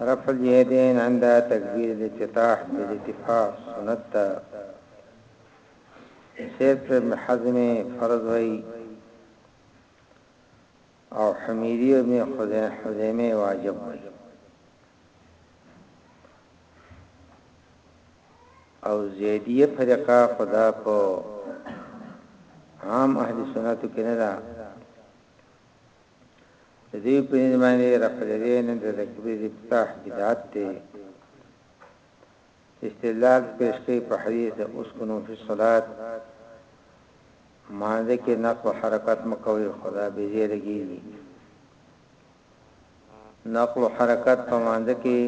رفع اليدين عند تكبير الافتتاح بالاتفاق سنت ده سير پر ابن حزم فرض وي او حميري ابن خزيمه واجب وي او زيديه فرقه خدا په عام اهل سنت کې نه ده د دې په معنی رفضین د تکبیر افتتاح بدعت دی استدلال پیش کوي په حدیث د اسکنو فی الصلات مانځه کې نقو حرکت مکوي خدا به یې لګي نقل حرکت په مانځه کې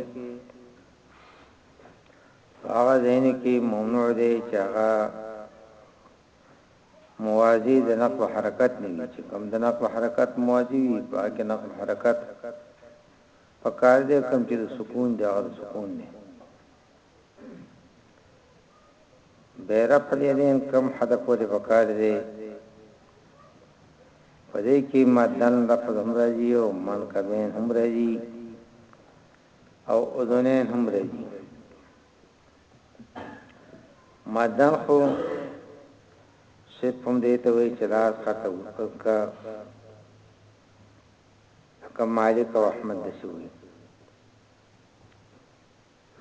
هغه ځین کې ممنوع دی چې هغه موازی د نقل حرکت نه وی چه کوم د نقل حرکت موازی وی په هغه کی نقل حرکت په کار دی کوم چه د سکون دی هغه د سکون دی به رفع الیدین کوم حد پوری په کار دی پدې کې مدن لفظ هم راځي او من کبین هم راځي او اذنین هم راځي مدح صرف هم دې ته وایي چې دا خطه وکړه لکه مالک او احمد دسي وي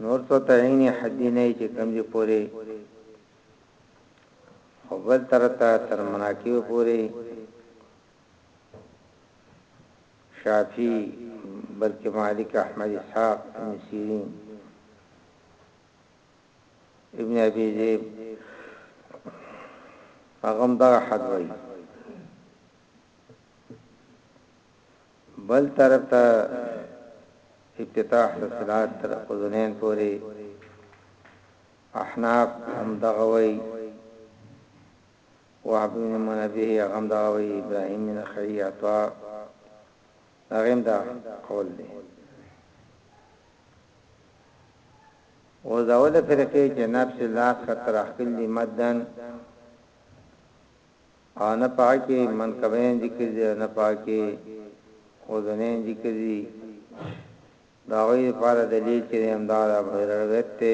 نور ته تعین حد نه چې کم دي پوره او بل ترته تر مناکیو پوره شافعي بلکه مالک احمد اسحاق ابن سیرین ابن ابي ذئب هغم دا حد وای بل طرف ته افتتاح الصلات تر اذنین پوری احناف هم دغوي وهب بن منبه هغه هم دغه وایي، ابراهیم بن نخعي، عطاء د هغه هم دا قول دی. اوس دا وده فرقې چې نفس لاس خط راخکل دي مدن او نه پاکي منکبین ذکر دي او نه پاکي اذنین ذکر دي دا غوی لپاره دلیل چې همدار ابو هرره ویت ته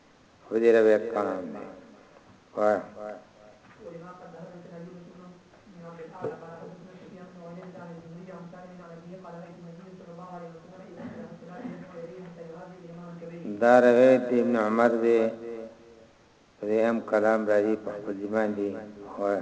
خودی رب یک کلام دی دا روایت ابن عمر دی دې هم کلام راځي په خپل ځمان دی وای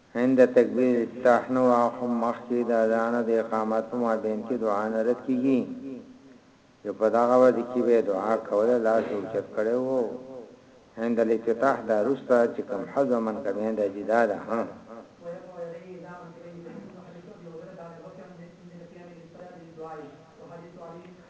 عند تکبیر افتتاح نه وه خو مخکې د اذان او د اقامت په مابین کې دعا نه رد کیږي چې په دغه وخت کې به یې دعا کوله لاس یې اوچت کړی وو عند الافتتاح دا وروسته چې کوم حذف منکبین راځي دا ده.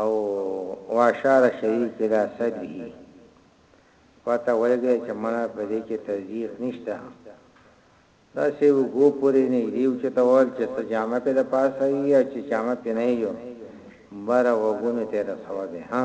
او واشار شریک الی صدره پته ولګی چه مړه په دی کی تصدیق نشته داسی وګو پوری نږدی اوچته وویل چه څه جامه په د پاسه وی او چه جامه په نه یو بره وګونو ته رسوه بیا ها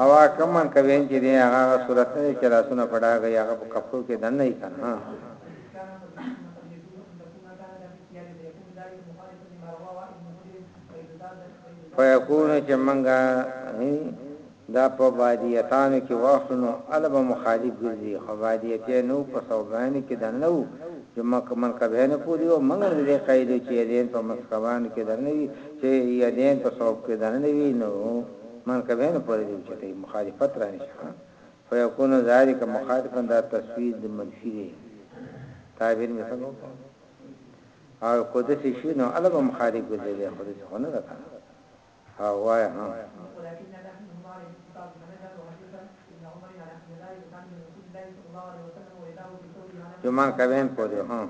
او کوم من کوین چې دی هغه صورت نه چې لاسونه پډاګي هغه په کپړو کې دنه یې کنه ها فیکون چې منګه دا په بادیتانو کې واخلو نو هله به مخالف ګرځي خو بادیتیه نه وو په سوګانو کې دننه وو چې منکبهینو پورې وو مګر د دې قاعدې وو چې یدین په منکبانو کې دننه وي چې یدین په سوګ کې دننه وي نو منکبهینو پورې دې اوچتوي مخالفت رانشي ښه فیکون ذالک مخالفا دا تسویل د منفي دی تعبیر مې څنګه وکړو او که داسې شي نو هله به مخالف ګرځېدی خو داسې خو نه ده که نه هغوئ هم جمعه کوين پورې هو.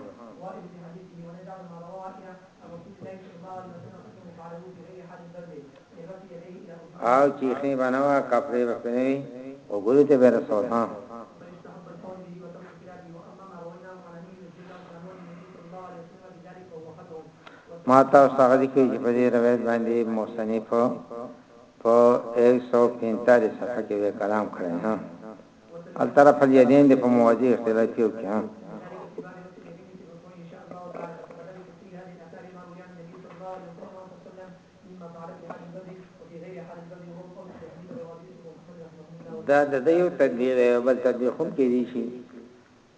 او چې خې بنوا کپړې به پنوي او ګوري ته به رسول ها ما تاسو ته هغه لیکلي چې په دې روایت باندې مصنف په ایک سو پینتالیس صفحه کې وی کلام کړی ها الطرف الیدین د په مواضیع اختلافي او کې ها دا د یو تدبیر بل تدبیر هم کې دي شي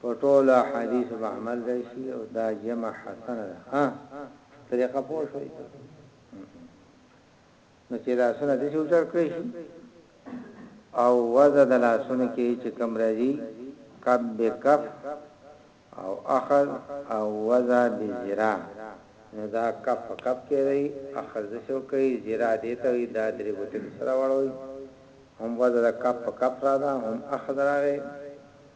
په ټولو احادیثو به عمل راشي او دا جمع حسنه ده ها طریقه پوه شوي تاسو نو چې لاسونه دې اوچت کړی شي او وضع د لاسونو کې چې کم راځي کب بکف او اخذ او وضع بزرا نو دا کف کف کې دی اخذ د شو کې زرا دې ته وي دا درې ګوتې سره وړوي هم وضع د کف کف را ده هم اخذ راغی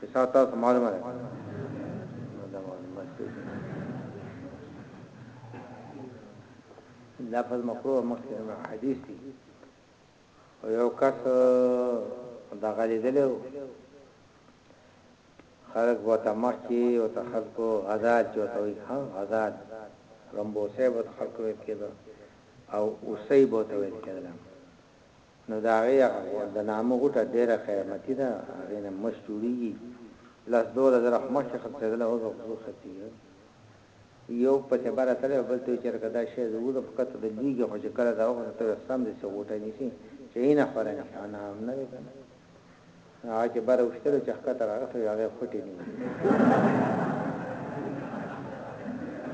که چا تاسو معلومه ده نو دا معلومات شي لفظ مکروه مخکې حدیث دی او یو کس دا غالي دلو خلق و تمخ کی او ته خلق غزال چې ته وي ها غزال رمبو سه به خلق وې کېده او اوسې به ته وې کېده نو د هغې هغه غوټ، د نامه غوټه، ډېره قیمتي ده، هغې نه مس جوړېږي، لس دوله زره خو مخکې خرڅېدله، اوس به په څو خرڅېږي؟ ها؟ یو په تبر اتلی او بل ته وي، چېرې که دا شی زه وړم، په کتو به لوېږي، خو چې کله دا وخوري، ته به یې سمدستي غوټه نیسې، چې اینه خوره نیسې، ها نام نه دی که نه؟ نو هغه چې بره وشتلو چې ښکته راغسل هغه خوټې نیو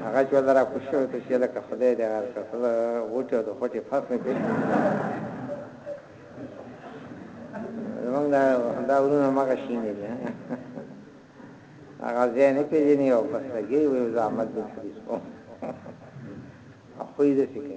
هغه چې ولرا کوشو ته چې لکه خدای دې هر کړه سره وټه د خوټې فاس نه پیښ زمونږ دا دا ورونه ماګه شینې دي هغه ځای نه پیژني او پس لګي وي زحمت دې حدیث کو خو دې څه کوي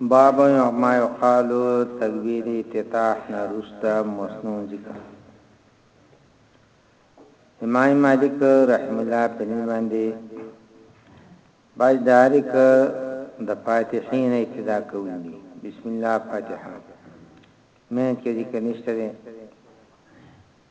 باب ما يقال تکبير افتتاح نه وروسته مسنون ذکر امام مالک رحم الله په نوم باندې باج داریک د فاتحین ابتدا کوي بسم الله فاتحه مې کې ذکر نشته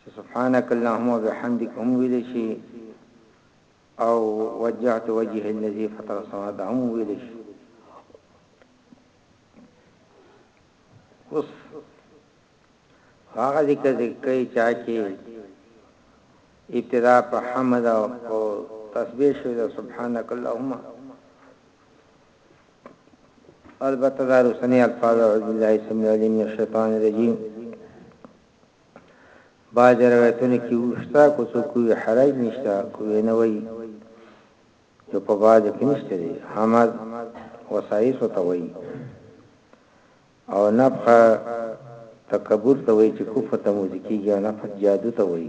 چې سبحانک اللهم وبحمدک هم ویل شي او وجهت وجه الذي فطر السماوات هم ویل شي اوس هغه ذکر کوي چا چې ابتدا په حمد او تسبیح شوی سبحانك اللهم البته دا روسنی الفاظ اعوذ بالله السميع العليم من الشيطان الرجيم باج روایتونه کې وشتا کو څو کوی حرج نشتا کوی نه وای جو په باج کې نشته دي حمد وسایس ته وای او نفخه تکبر ته وای چې کفر ته موزیکي یا نفخ جادو ته وای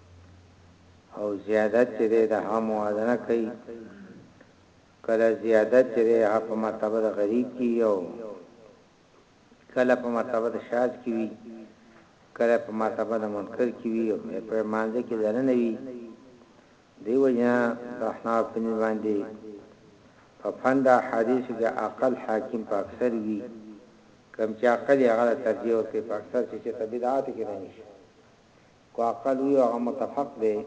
او زیادت چې دی د هغه موازنه کوي کله زیادت چې دی هغه په مرتبه د غریب کې وي او کله په مرتبه د شاذ کې وي کله په مرتبه د منکر کې وي او په مانځ کې دنه نه وي دی وجنا د احناف په باندې په فند حدیث کې عقل حاکم په اکثر وي کم چې عقل یې غلط ترجیح ورکړي په اکثر چې ته بدعات کې نه نشي که عقل وي هغه متفق دی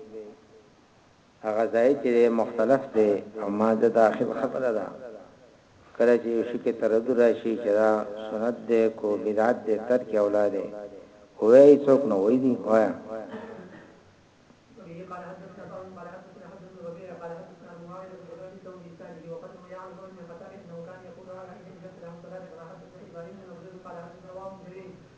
هغه ځای چې دی مختلف دی اما د داخل خبره ده کله چې یو شي کې تردد راشي چې دا سنت دی کو بدعت دی ترک اولا دی وایي څوک نه وایي دی وایا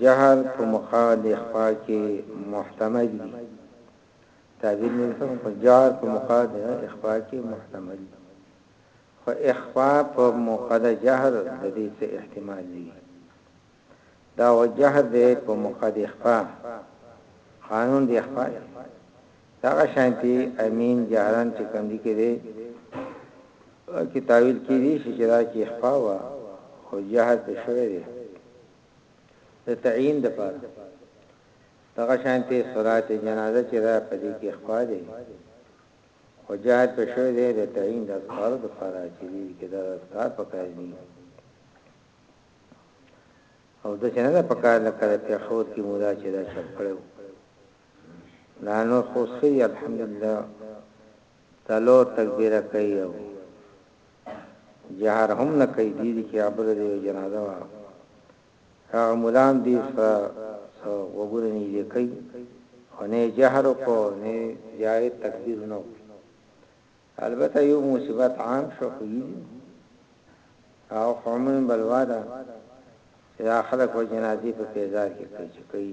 جهر په مخه د اخفاء کې محتمل دي. تعبیر مې سم کړ جهر په مخه د اخفاء کې محتمل دي. خو اخفاء په موقع د جهر د دې څه احتمال نه وي. دا و جهر دی په موقع د اخفاء. قانون د اخفاء دی. دغه شانتي امين جهرن چې کندي کې دی په کې تاويل کېدی شي چې دا چې اخفاء وه خو جهر په شوی دی د تعین د پاره دغه شانته صلات جنازه چې را پدې کې اخوا دي او جهاد په شوی دی د تعین د اذکار د پاره چې دې کې د اذکار پکار دي او د جنازه پکار نه کړه په خود کې مولا چې دا شپ کړو دا نور خو څه دي الحمدلله څلور تکبیره کوي او جهر هم نه کوي دي دي کې عبره دی او جنازه وا هغه مولام دي سره وګورې نه دي کوي خو نه جهر کو نه جای تکبیر نو البته یو مصیبت عام شو خو یی او قومن بلوا ده چې دا خلک و جنازي په پیزار کې کوي چې کوي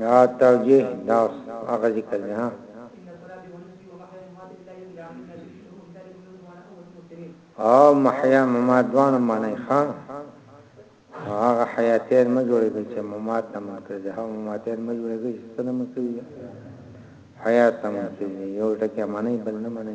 دا توجیه دا هغه ذکر نه او محیا مما دوان معنی ښا هغه حیاتین ما جوړې دي چې ممات نه منکر دي هغه مماتین ما جوړې دي چې سره منکر دي حیات نه منکر دي یو ټکی معنی بل نه معنی